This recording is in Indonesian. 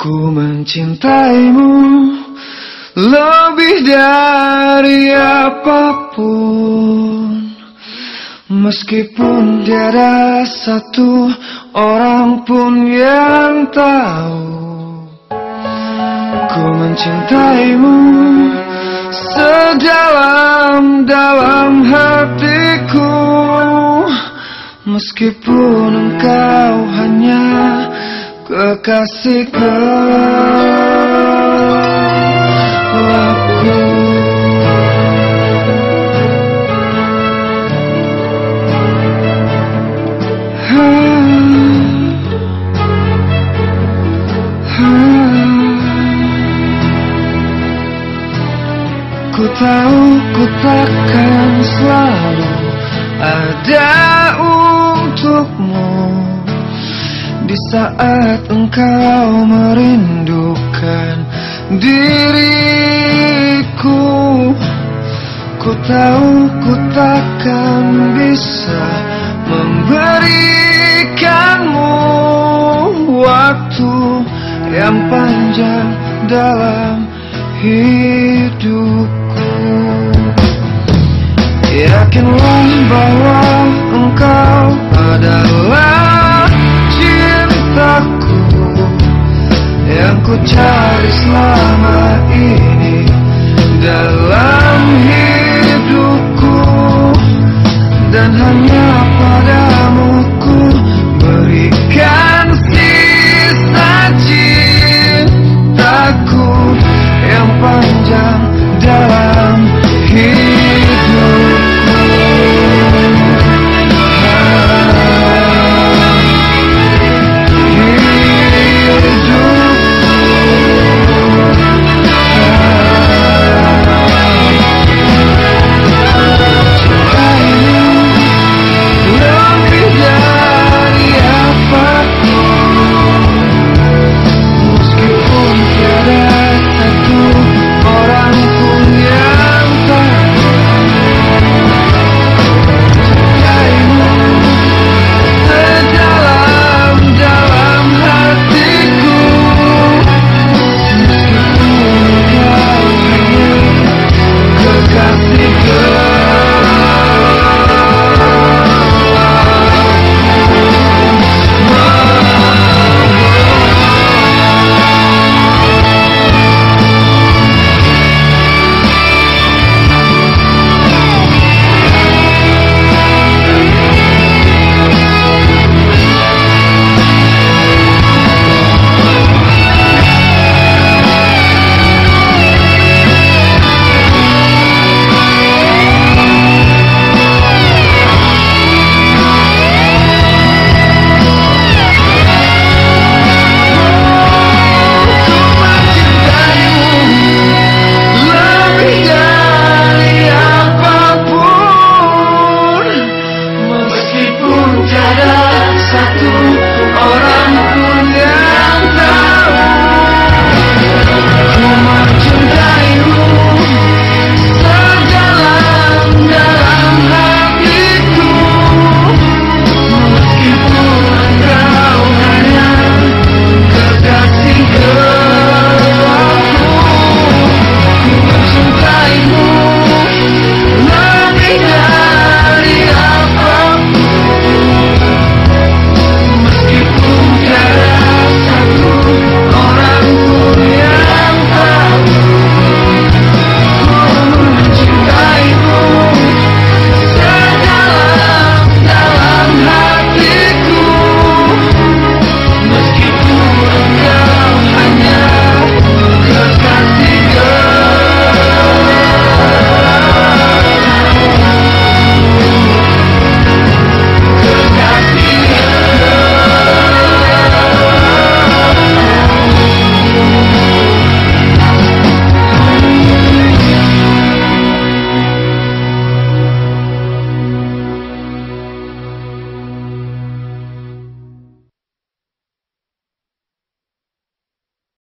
Ku mencintaimu lebih dari apa pun. Meskipun tiada satu orang pun yang tahu Ku mencintaimu sedalam-dalam hatiku. Meskipun engkau hanya kekasihku. Ku tahu ku takkan selalu ada untukmu Di saat engkau merindukan diriku. Ku tahu ku takkan bisa memberikanmu waktu yang panjang dalam hidupku. Yakinlah bahwa engkau Dan hanya